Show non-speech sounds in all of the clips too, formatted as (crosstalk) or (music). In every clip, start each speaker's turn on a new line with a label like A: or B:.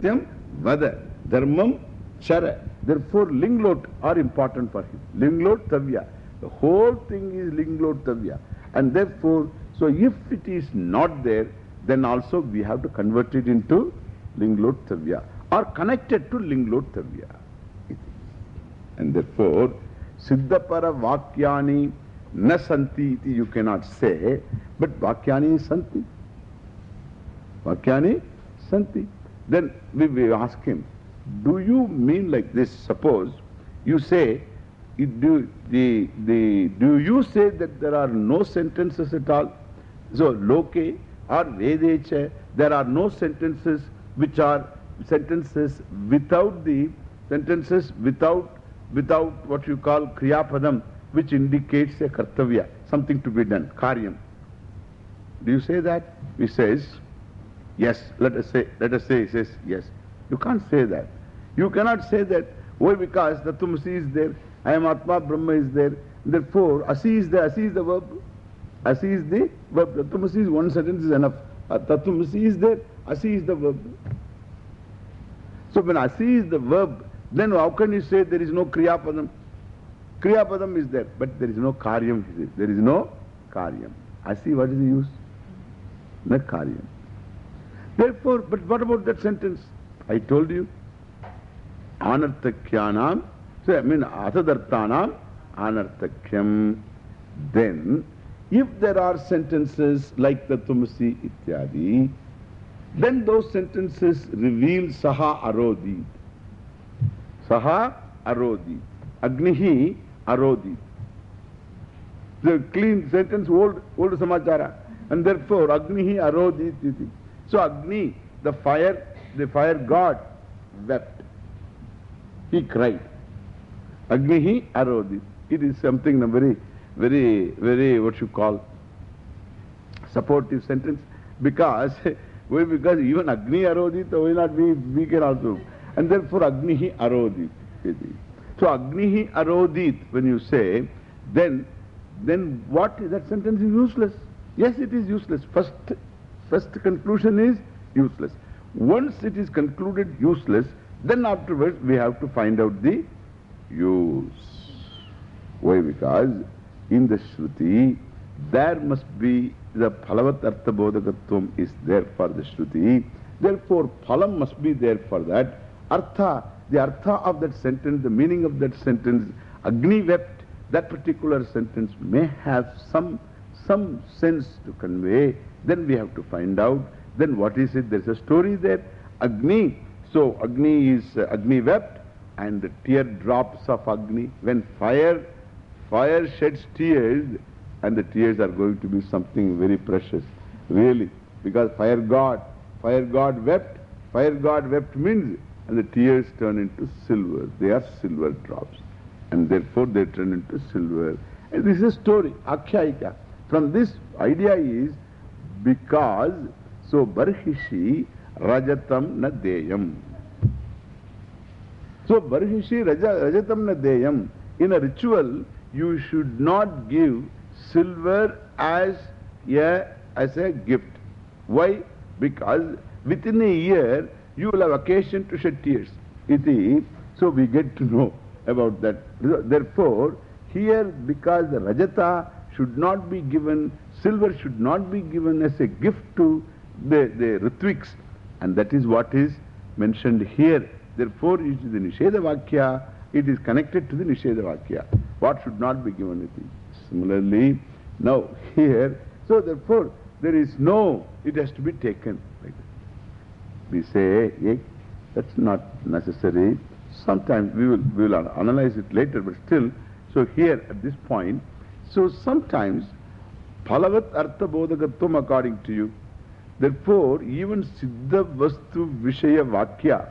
A: Satyam Vada. Dharmam Chara. Therefore, Linglot are important for him. Linglot Tavya. The whole thing is Linglot Tavya. And therefore, so if it is not there, then also we have to convert it into Linglot Tavya or connected to Linglot Tavya. And therefore, Siddhapara Vakyani na santi iti you cannot say, but Vakyani santi. Vakyani santi. Then we, we ask him, do you mean like this? Suppose you say, do, the, the, do you say that there are no sentences at all? So, loke or vedecha, there are no sentences which are sentences without the sentences without, without what you call kriyapadam, which indicates a kartavya, something to be done, karyam. Do you say that? He says, yes. Let us say, let us say, says, yes. You can't say that. You cannot say that. Why? Because the Tumsi is there, I am Atma, Brahma is there. Therefore, Asi is there, Asi is the verb. Asi is the verb. Tattvamasi is one sentence is enough. Uh, Tattvamasi is there, Asi is the verb. So when Asi is the verb, then how can you say there is no Kriya Padam? Kriya Padam is there, but there is no Karyam. There is no Karyam. Asi, what is the use? No Karyam. Therefore, but what about that sentence? I told you. Anarthakyanam, so I mean Athadarthanam, Anarthakyam. Then, if there are sentences like the Tumasi ityadi, then those sentences reveal Saha Arodi. Saha Arodi. Agnihi Arodi. The clean sentence, old, old Samachara. And therefore, Agnihi Arodi. So, Agni, the fire, the fire god, wept. He cried. Agni Agnihi Arodi. It is something very, very, very, what you call, supportive sentence. Because, (laughs) why? because even Agni Arodit, why not we, we can also. And therefore, Agni Agnihi Arodit. So, Agni Agnihi Arodit, when you say, then, then what? That sentence is useless. Yes, it is useless. First, first conclusion is useless. Once it is concluded useless, then afterwards we have to find out the use. Why? Because in the Shruti, there must be the Phalavat Artha Bodhakatvam is there for the Shruti. Therefore, Phalam must be there for that. Artha, the Artha of that sentence, the meaning of that sentence, Agni wept, that particular sentence may have some, some sense to convey. Then we have to find out. Then what is it? There's a story there. Agni. So, Agni is, uh, Agni wept and the tear drops of Agni. When fire, fire sheds tears, and the tears are going to be something very precious. Really. Because fire god, fire god wept. Fire god wept means, and the tears turn into silver. They are silver drops. And therefore they turn into silver. And this is a story, Akhyayika. From this idea is, because, so Barhishi Rajatam na deyam. So Barhishi Raja, Rajatam na deyam. In a ritual, you should not give silver as a, as a gift. Why? Because within a year, you will have occasion to shed tears. Iti, so we get to know about that. Therefore, here because the Rajata should not be given, silver should not be given as a gift to the, the Ritviks. And that is what is mentioned here. Therefore, it is the Nisheda Vakya, it is connected to the Nisheda Vakya. What should not be given it is. Similarly, now here, so therefore, there is no, it has to be taken. We say, hey, that's not necessary. Sometimes we will, we will analyze it later, but still, so here at this point, so sometimes, phalavat artha bodhagatvam according to you, therefore, even siddha vastu vishaya vakya,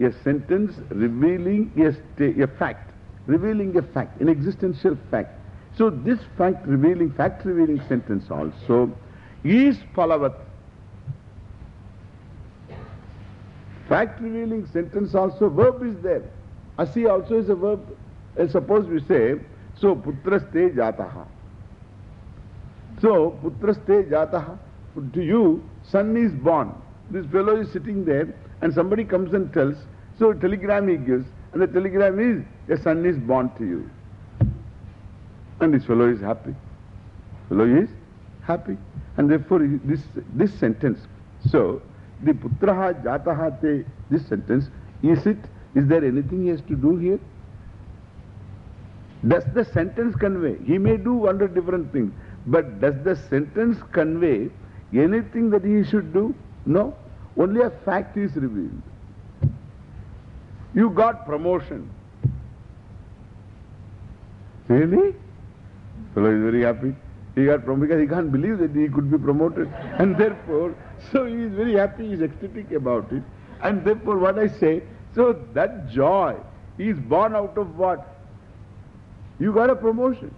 A: a sentence revealing a, a fact, revealing a fact, an existential fact. So this fact revealing, fact revealing sentence also is phalavat. Fact revealing sentence also, verb is there. Asi also is a verb. And suppose we say, so putraste jataha. So putraste jataha. To you, son is born. This fellow is sitting there and somebody comes and tells, so telegram he gives, and the telegram is, a son is born to you. And this fellow is happy. Fellow is happy. And therefore, this, this sentence, so, the putraha jataha te, this sentence, is it, is there anything he has to do here? Does the sentence convey? He may do hundred different things, but does the sentence convey anything that he should do? No. Only a fact is revealed. You got promotion. Really? Fellow is very happy. He got promoted because he can't believe that he could be promoted. (laughs) And therefore, so he is very happy, he is ecstatic about it. And therefore, what I say, so that joy is born out of what? You got a promotion.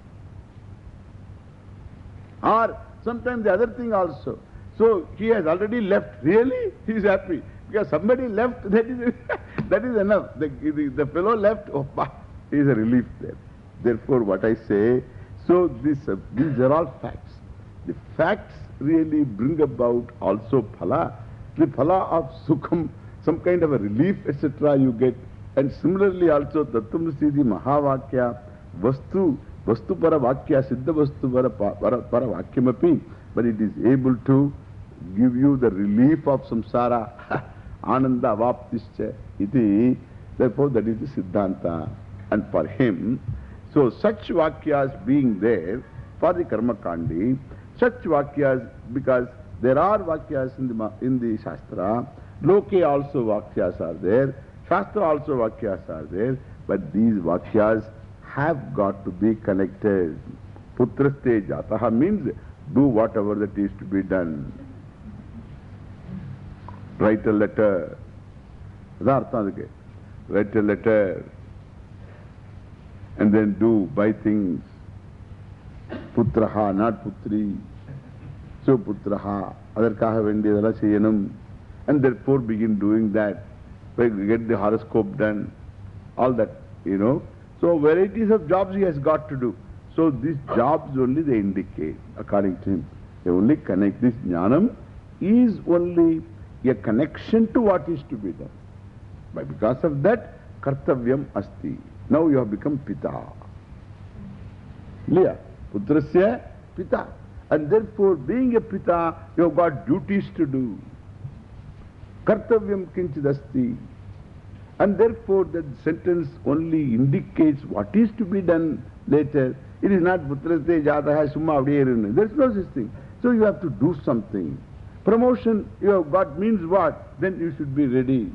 A: Or sometimes the other thing also. So he has already left. Really? He is happy. Because somebody left, (laughs) that is, that is enough. The, the, the fellow left, oh, he is a relief there. Therefore, what I say, so this, uh, these are all facts. The facts really bring about also phala. The phala of sukham, some kind of a relief, etc. you get. And similarly also, Tattvamasi, the Mahavakya, But it is able to give you the relief of samsara, ananda avaptischa, iti. Therefore, that is the Siddhanta. And for him, so such Vakyas being there for the Karma Kandi, such Vakyas, because there are Vakyas in the, in the Shastra, Loke also Vakyas are there, Shastra also Vakyas are there, but these Vakyas have got to be connected. Putraste jataha means do whatever that is to be done. Write a letter. Write a letter. And then do, buy things. Putraha, not putri. So putraha, adarkaha vendiyadala cheyanam. And therefore begin doing that. Get the horoscope done. All that, you know. So varieties of jobs he has got to do. So these jobs only they indicate, according to him. They only connect. This jnanam is only a connection to what is to be done. But because of that, kartavyam asti. Now you have become pita. Liya. Putrasya pita. And therefore, being a pita, you have got duties to do. Kartavyam kinchidasti. And therefore, that sentence only indicates what is to be done later. It is not putraste jataha summa avdiyarun. There is no such thing. So you have to do something. Promotion you have got means what? Then you should be ready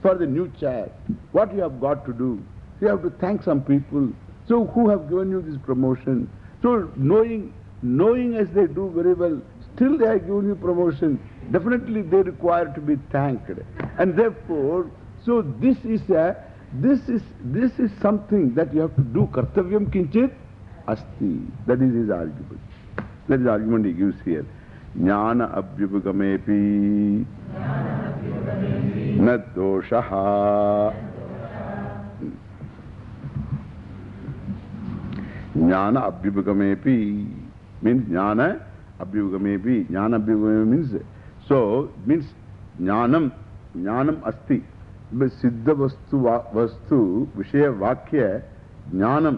A: for the new chair. What you have got to do? You have to thank some people. So who have given you this promotion? So knowing, knowing as they do very well, still they have given you promotion. Definitely they require to be thanked. And therefore, so this is a, this is, this is something that you have to do. Kartavyam kinchit asti. That is his argument. That is the argument he gives here. Jnana abhyupagamepi na doshaha. Jnana abhyupagamepi means jnana abhyupagamepi. Jnana abhyupagamepi means, so means jnanam, jnanam asti. सिद्ध वस्तु वस्तु विषय वाक्य ज्ञानम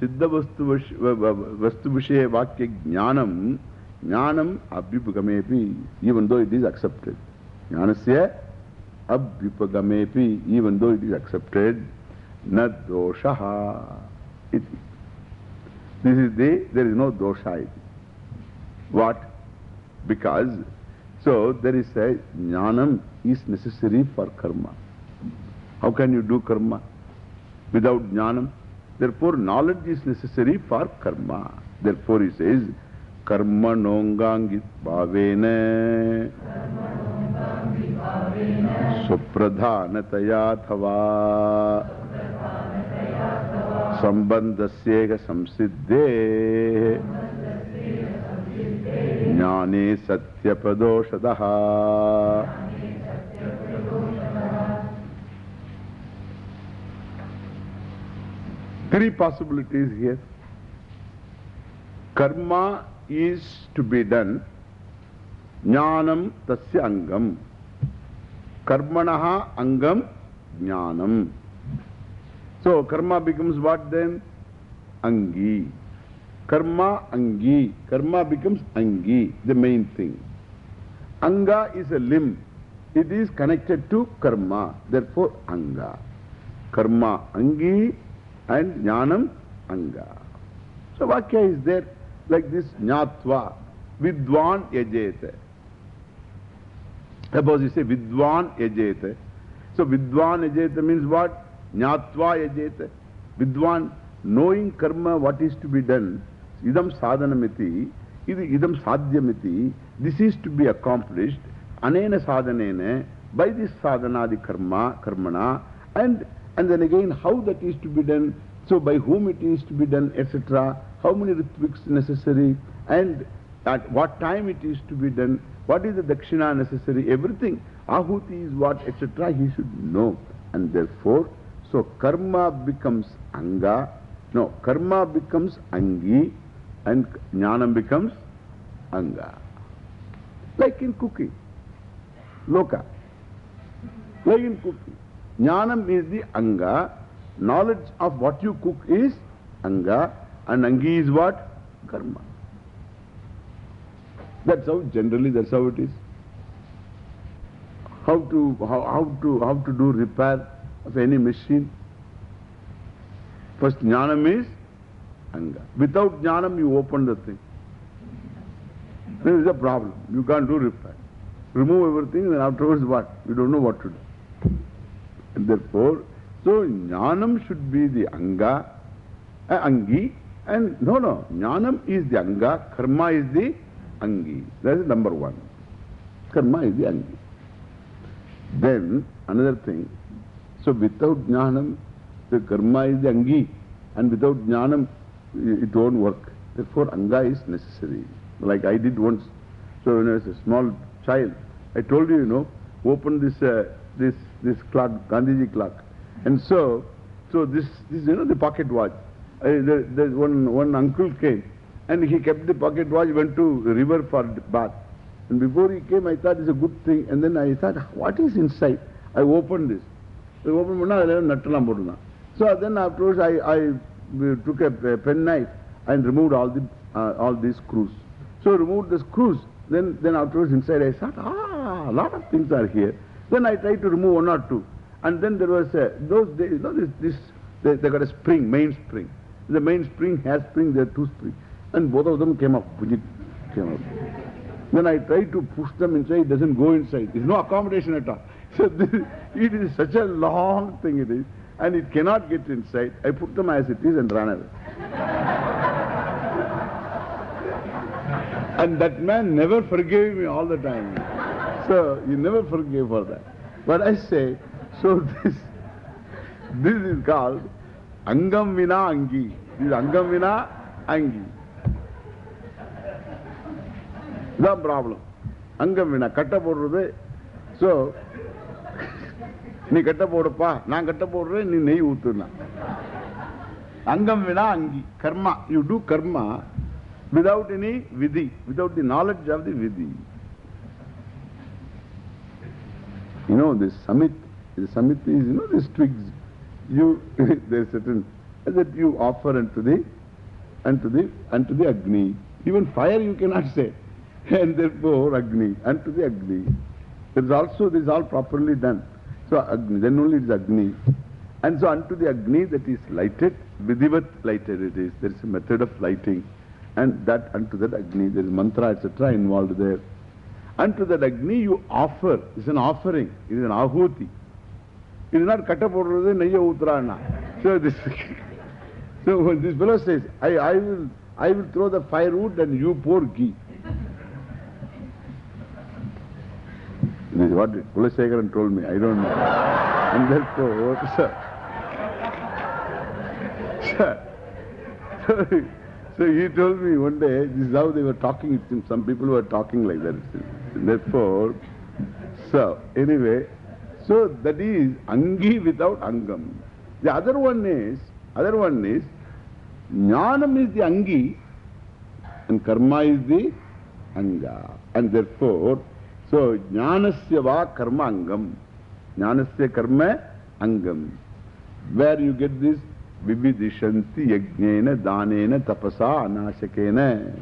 A: सिद्ध वस्तु वस्तु विषय वाक्य ज्ञानम ज्ञानम अभ्युपगमे even though it is accepted ज्ञान से अभ्युपगमे even though it is accepted न दोष this is there is no दोषा what because so there is ज्ञानम is necessary for Karma How can you do karma without jnanam? Therefore, knowledge is necessary for karma. Therefore, he says, karma nongangit bhavena supradhanataya thava sambandhasyega samsiddhe jnane satyapadoshadaha Three possibilities here. Karma is to be done. Jnanam tasya angam. Karmanaha angam jnanam. So karma becomes what then? Angi. Karma angi. Karma becomes angi, the main thing. Anga is a limb. It is connected to karma. Therefore, anga. Karma angi and jnanam anga. So Vakya is there like this Jnatva. Vidwan yajete. Suppose you say Vidwan yajete. So Vidwan yajete means what? Jnatva yajete. Vidwan, knowing karma, what is to be done. Idam sadhanamiti, idam sadhyamiti. This is to be accomplished. Anena sadhanene, by this sadhanadi karma, karmana. And, and then again, how that is to be done. So by whom it is to be done, etc. How many ritviks necessary. And at what time it is to be done. What is the dakshina necessary? Everything. Ahuti is what, etc. He should know. And therefore, so karma becomes anga. No, karma becomes angi and jnanam becomes anga. Like in cooking. Loka. Like in cooking. Jnanam is the anga. Knowledge of what you cook is anga. And angi is what? Karma. That's how, generally that's how it is. How to, how, how to, how to do repair of any machine. First jnanam is anga. Without jnanam you open the thing. There is a problem. You can't do repair. Remove everything and afterwards what? You don't know what to do. And therefore, so jnanam should be the anga, uh, angi. And no, no, jnanam is the anga, karma is the angi. That is number one. Karma is the angi. Then another thing. So without jnanam, the karma is the angi. And without jnanam, it won't work. Therefore, anga is necessary. Like I did once. So when I was a small child, I told you, you know, open this, uh, this, this clock, Gandhiji clock. And so, so this, this, you know, the pocket watch. I, there, there one, one uncle came and he kept the pocket watch, went to the river for bath. And before he came, I thought it's a good thing. And then I thought, what is inside? I opened this. I opened it, So then afterwards, I, I took a, a pen knife and removed all, the, uh, all these screws. So removed the screws. Then, then afterwards inside I thought, ah, a lot of things are here. Then I tried to remove one or two. And then there was a, those days, you know, this, this they, they got a spring, main spring. The main spring has spring, there are two springs. And both of them came up. Came up. Then I tried to push them inside, it doesn't go inside. There's no accommodation at all. (laughs) So this, it is such a long thing it is. And it cannot get inside. I put them as it is and ran away. (laughs) And that man never forgave me all the time. So you never forgive for that. But I say, so this, this is called Angam Vina Angi. This is Angam Vina Angi. The problem. Angam Vina, katta போடுறது. So, நீ கட்ட போடுப்பா நான் கட்ட போடுறேன் நீ நெய் ஊத்துனா அங்கம் வினா அங்கி கர்மா யூ டூ கர்மா without any vidhi, without the knowledge of the vidhi. You know, this samit, the samit is, you know, these twigs. You, (laughs) there is certain, that you offer unto the, unto the, unto the Agni. Even fire you cannot say. (laughs) And therefore, Agni, unto the Agni. There is also, this is all properly done. So, Agni, then only it is Agni. And so, unto the Agni that is lighted, Vidhivat lighted it is. There is a method of lighting. And that unto that Agni, there is mantra, etc. involved there. Unto that Agni you offer, it's an offering, it is an ahuti. It is not katta podradhu, nayya utrana. So this, (laughs) so this fellow says, I, I, will, I will throw the firewood and you pour ghee. This is what Kulasekaran told me, I don't know. (laughs) And therefore, sir, (laughs) sir, So he told me one day, this is how they were talking, some people were talking like that. Therefore, so anyway, so that is Angi without Angam. The other one is, other one is, Jnanam is the Angi and Karma is the Anga. And therefore, so Jnanasya va Karma Angam. Jnanasya karma angam. Where you get this? Vividishanti yajnena danena tapasa anashakena.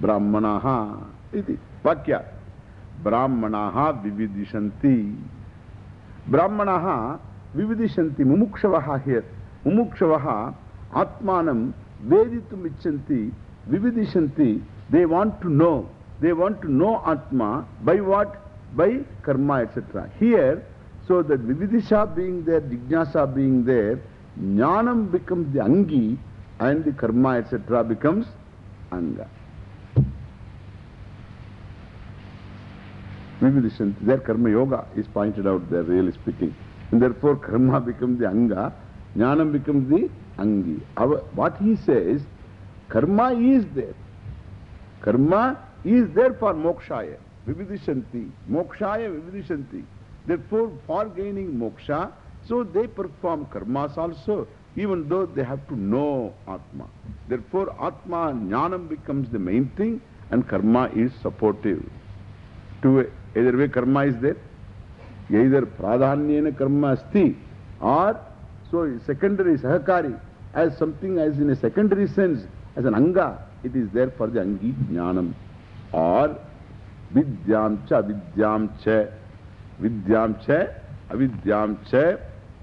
A: Brahmanaha. Iti. वह क्या ब्राह्मणा विविदिशंति ब्राह्मणा मुमुक्षव here मुमुक्षव आत्मान वेदिमिचंति विविदिशंति they want to know they want to know आत्मा by what by Karma etcetera here so that विविदिशा being there जिज्ञासा बीइंग देयर ज्ञानम बिकम्स द अंगी and the Karma etcetera becomes अंगा Vividishanti, their karma yoga is pointed out there, really speaking. And therefore, karma (laughs) becomes the Anga, Jnanam becomes the Angi. Our, what he says, karma is there. Karma is there for mokshaya, vividishanti, mokshaya vividishanti. Therefore, for gaining moksha, so they perform karmas also, even though they have to know Atma. Therefore, Atma, jnanam becomes the main thing and karma is supportive. Two, either way karma is there. Either pradhanyena karma asti or so secondary sahakari as something as in a secondary sense, as an anga, it is there for the angi jnanam. Or vidyam cha vidyam cha vidyam cha avidyam cha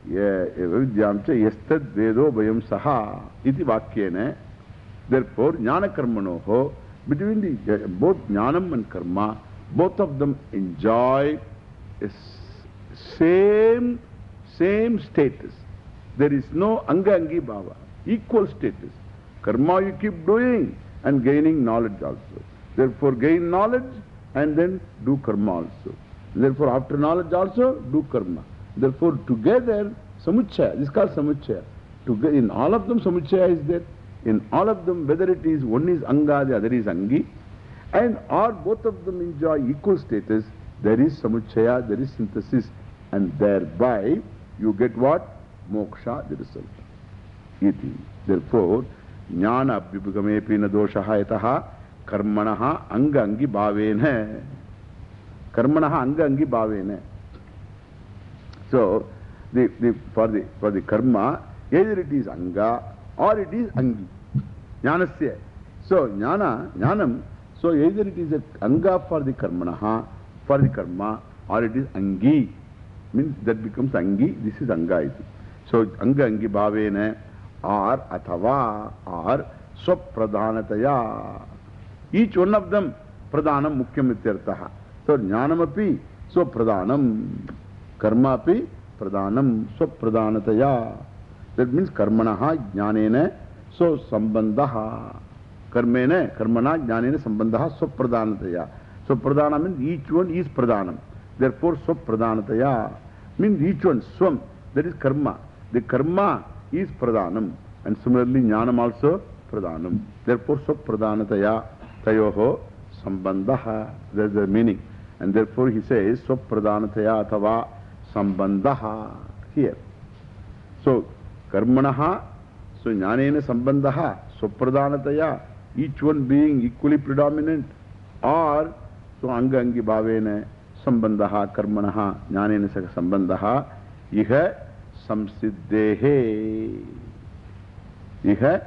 A: vidyam cha yastad vedo vayam saha iti vakyene. Therefore, jnana karmanoho, between the, both jnanam and karma, both of them enjoy a same, same status. There is no anga angi bhava, equal status. Karma you keep doing and gaining knowledge also. Therefore, gain knowledge and then do karma also. Therefore, after knowledge also, do karma. Therefore, together, samuchaya, this is called samuchaya. Together in all of them, samuchaya is there. In all of them, whether it is one is anga, the other is angi, and or both of them enjoy equal status, there is samuchaya, there is synthesis, and thereby you get what? Moksha, the result. Iti. Therefore, jnana abhyupagamepi na doshaha yataha karmanaha anga angi bhavena. Karmanaha anga angi bhavena. So, the, the, for, the, for the karma, either it is anga or it is angi. Jnanasya. So, jnana, jnanam, so either it is a anga for the karmanaha, for the karma, or it is angi. Means that becomes angi, this is anga. Iti. So, anga angi bhavena or athava or swapradhanataya. Each one of them pradhanam mukyam ityartaha. So, jnanam api swapradhanam, karma api pradhanam swapradhanataya. That means karmanaha jnanena so sambandhaha. कर्मेन कर्मण ज्ञान संबंध स्वप्रधानतया। स्वप्रधान mean each one is प्रधानम। Therefore स्वप्रधानतया mean each one स्व that is कर्म। द कर्म ईज प्रधानम एंड सिमिलरली ज्ञान आल्सो प्रधानम। देर फोर स्वप्रधानतया तय संबंध that the meaning and therefore हि स्वप्रधानतया अथवा संबंध हियर सो कर्मण सो ज्ञान संबंध, स्वप्रधानतया each one being equally predominant, or so anga angi bhavena sambandhaha, karmanaha, jnanena saka sambandhaha, iha samsiddhehe. Iha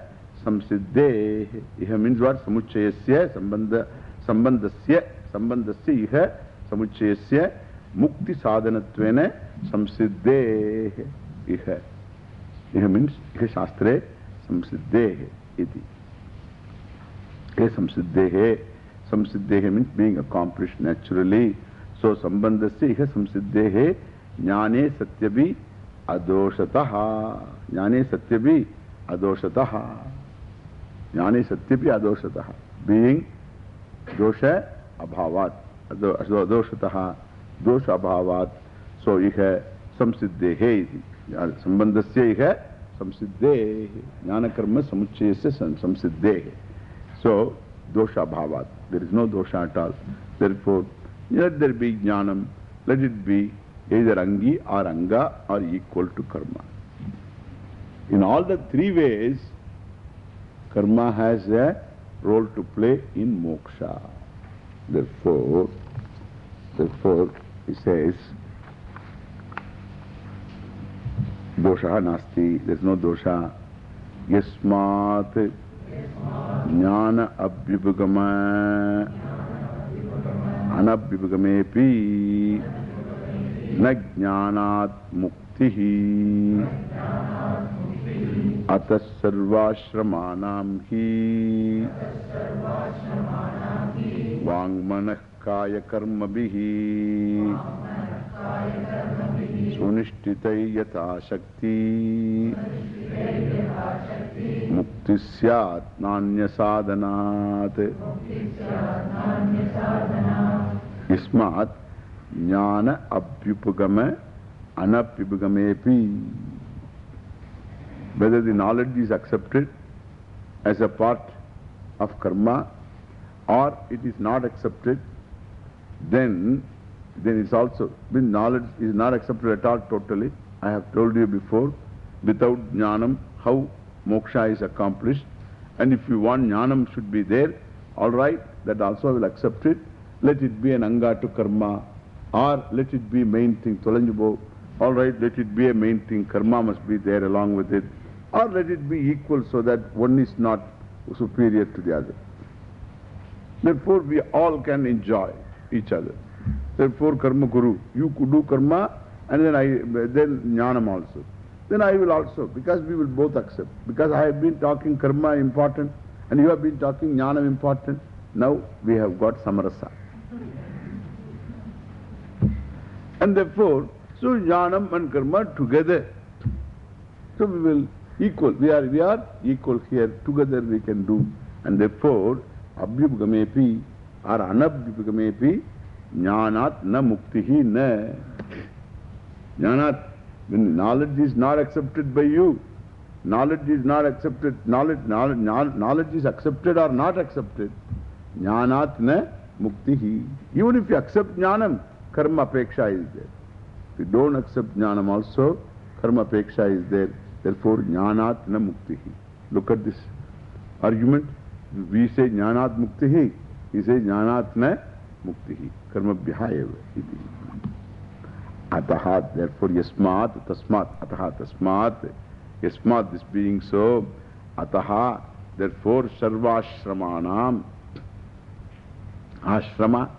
A: samsiddhehe. Iha means what? Samuchayasya, sambandha, sambandhasya, sambandhasya iha samuchayasya mukti sadhanatvena samsiddhehe. Iha. Iha means iha shastre samsiddhehe iti. Samsiddhehe means being accomplished naturally. So sambandhasya iha samsiddhehe jnane satyabhi adoshataha. Jnane satyabhi adoshataha. Jnane satyabhi adoshataha. Being dosha abhavat. Adoshataha. Dosha abhavat. So iha samsiddhehe iti. Sambandhasya iha samsiddhehe. Jnana karma samuchayasya samsiddhehe. So dosha abhavat. There is no dosha at all. Therefore, let there be jnanam. Let it be either angi or anga or equal to karma. In all the three ways, karma has a role to play in moksha. Therefore, therefore, he says, Dosha nasti. There's no dosha. Yasmat ज्ञान अभ्युपगम अनभ्युपगमेपि न ज्ञानात् मुक्ति अतः सर्वाश्रमा वांगमन काय कर्म भी सुनिश्चित यथाशक्ति मुक्ति मुक्ति स्यात् नान्य साधनात् इस्मात् ज्ञान अभ्युपगम अनभ्युपगमेपि whether the knowledge is accepted as a part of karma or it is not accepted then then it's also, when knowledge is not accepted at all totally, I have told you before, without jnanam, how moksha is accomplished. And if you want jnanam should be there, all right, that also I will accept it. Let it be an anga to karma, or let it be main thing, tolanjubo. All right, let it be a main thing, karma must be there along with it. Or let it be equal so that one is not superior to the other. Therefore, we all can enjoy each other. Therefore, karma guru. You could do karma and then I, then jnanam also. Then I will also, because we will both accept. Because I have been talking karma important and you have been talking jnanam important. Now we have got samarasa. And therefore, so jnanam and karma together. So we will equal. We are, we are equal here. Together we can do. And therefore, abhyupagamepi or anabhyupagamepi Jnanat na muktihi na. Jnanat, when knowledge is not accepted by you, knowledge is not accepted, knowledge, knowledge, knowledge is accepted or not accepted, jnanat na muktihi. Even if you accept jnanam, karma peksha is there. If you don't accept jnanam also, karma peksha is there. Therefore, jnanat na muktihi. Look at this argument. We say jnanat muktihi, he says jnanat na muktihi. Karma bhyaeva iti. Therefore, yasmat, tasmat, ataha, tasmat, yasmat, this being so, ataha, therefore, sarvashramanam, ashrama.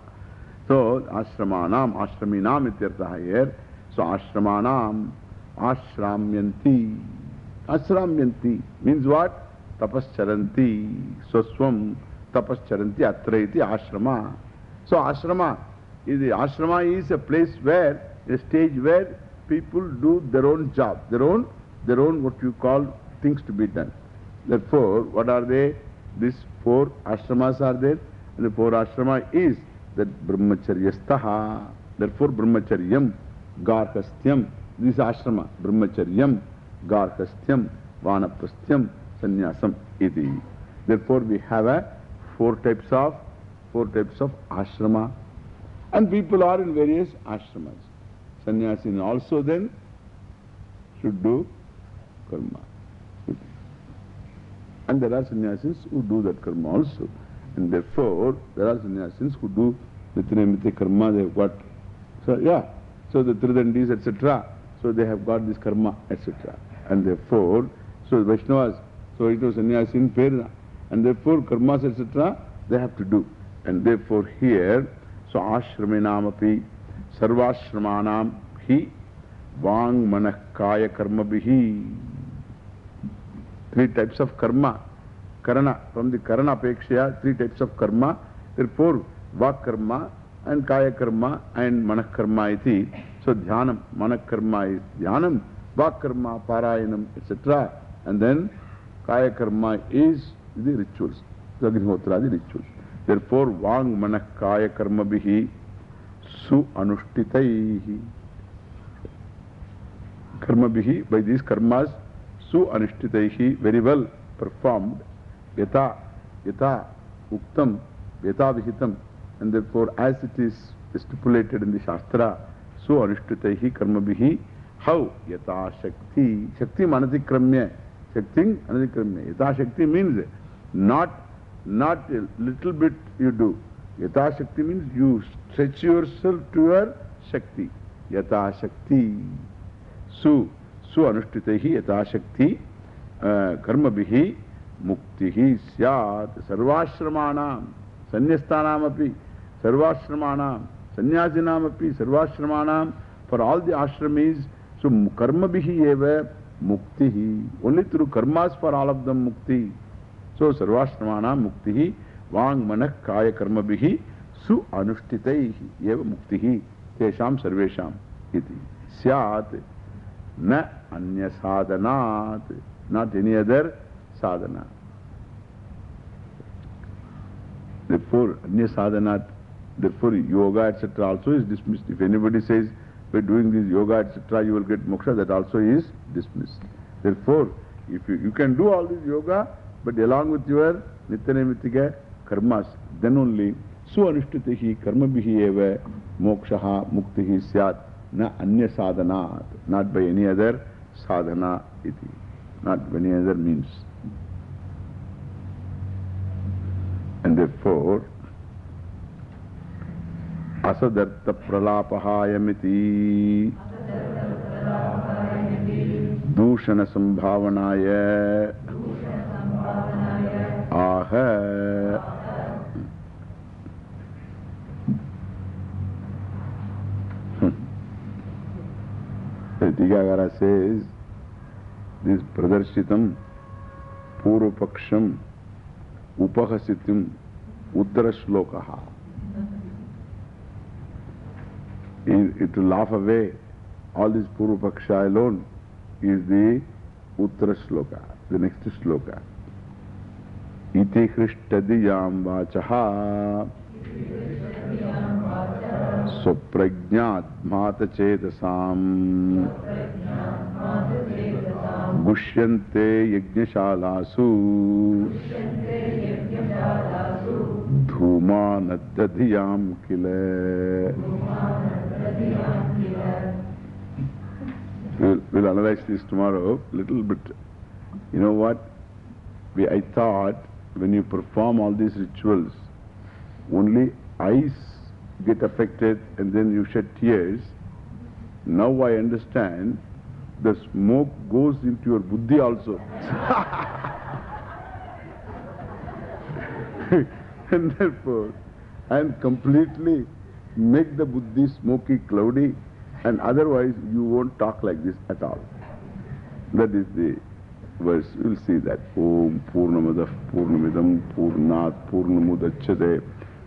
A: So, ashramanam, ashraminam ityartaha here. So, ashramanam, ashramyanti. Ashramyanti means what? Tapascharanti, swaswam, tapascharanti, atra ashrama. So ashrama is, ashrama is a place where, a stage where people do their own job, their own, their own what you call things to be done. Therefore, what are they? These four ashramas are there. And the four ashrama is that brahmacharyastaha. Therefore, brahmacharyam, garhastyam. This is ashrama. Brahmacharyam, garhastyam, vanaprastyam, sannyasam iti. Therefore, we have a four types of four types of ashrama. And people are in various ashramas. Sannyasin also then should do karma. And there are sannyasins who do that karma also. And therefore, there are sannyasins who do the Trinamiti karma, they have got. So, yeah. So the Tridandis, etc. So they have got this karma, etc. And therefore, so Vaishnavas, so it was sannyasin Perna. And therefore, karmas, etc., they have to do. And therefore here, so ashraminam api sarvashramanam hi vang manah kaya karma bihi. Three types of karma. Karana, from the karana apekshaya, three types of karma. Therefore, vak karma and kaya karma and manah karma iti. So dhyanam, manah karma is dhyanam, vak karma, parayanam, etc. And then kaya karma is the rituals. Agnihotra, the rituals. Therefore, Vang Manah Kaya Karma Bihi सुअनुष्ठित। कर्म भी by these karmas सुअनुष्ठित very well performed यथा यथा उक्तम यथा विहित and for as it is stipulated in the शास्त्र सुअनुष्ठित कर्म भी हौ यथा शक्ति। शक्ति अनतिक्रम्य शक्ति अनतिक्रम्य। यथा शक्ति means not not little bit you do यथा शक्ति means you stretch yourself to your Shakti. Yata Shakti. Su. su anushtitehi yatashakti karmabihi muktihi syat sarvashramanam sanyasthanam api sarvashramanam sanyasinam api sarvashramanam for all the ashramis so karmabihi eva muktihi only through karmas for all of them mukti so sarvashramanam muktihi vang manak kaya karmabihi su anushtitaihi eva muktihi tesham sarvesham iti syat na anya sadhanat not any other sadhana. Therefore, anya sadhanat, therefore yoga etc. also is dismissed. If anybody says, by doing this yoga etc. you will get moksha, that also is dismissed. Therefore, if you, you can do all this yoga, but along with your nitya nityanamitika karmas, then only suanushtitihi karmabihi eva mokshaha muktihi syat na anya sadhanat, not by any other sadhana iti. not by any other means. And therefore, asadartha pralapahayamiti dūshana sambhavanaya aha Tigagara says, this Pradarshitam, Purvapaksham, Upahasitim, Uttara Shlokaha. It will laugh away all this Purvapaksha alone is the Uttara the next Shloka. Iti Krishtadiyam Vachaha Chetasam गुष्यन्ते यज्ञशालासु धूमानद्दधियाँ किल we'll, we'll analyze this tomorrow a little bit. You know what? We, I thought when you perform all these rituals, only eyes get affected and then you shed tears. Now I understand the smoke goes into your buddhi also. (laughs) and therefore, and completely make the buddhi smoky, cloudy, and otherwise you won't talk like this at all. That is the verse. We'll see that. Om Purnamadah Purnamidam Purnat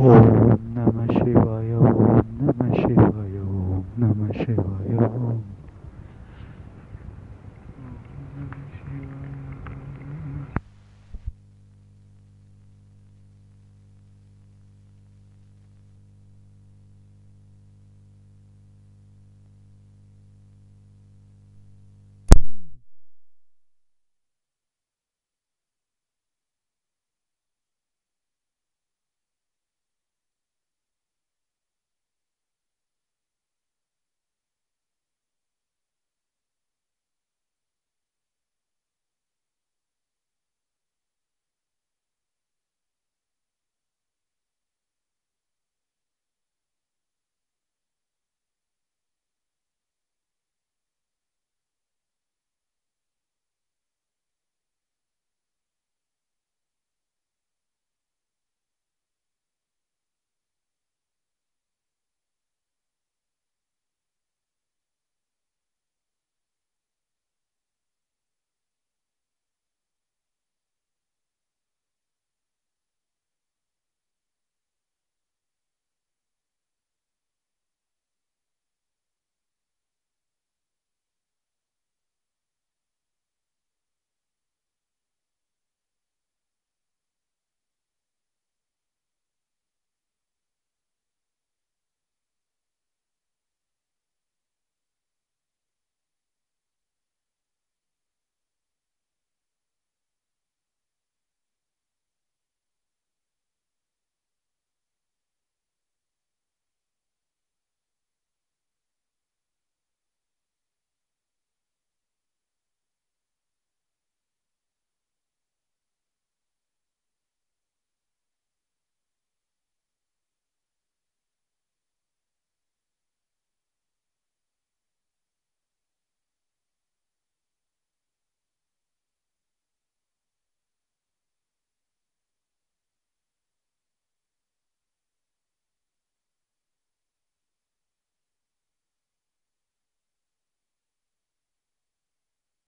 A: ओम नमः
B: शिवाय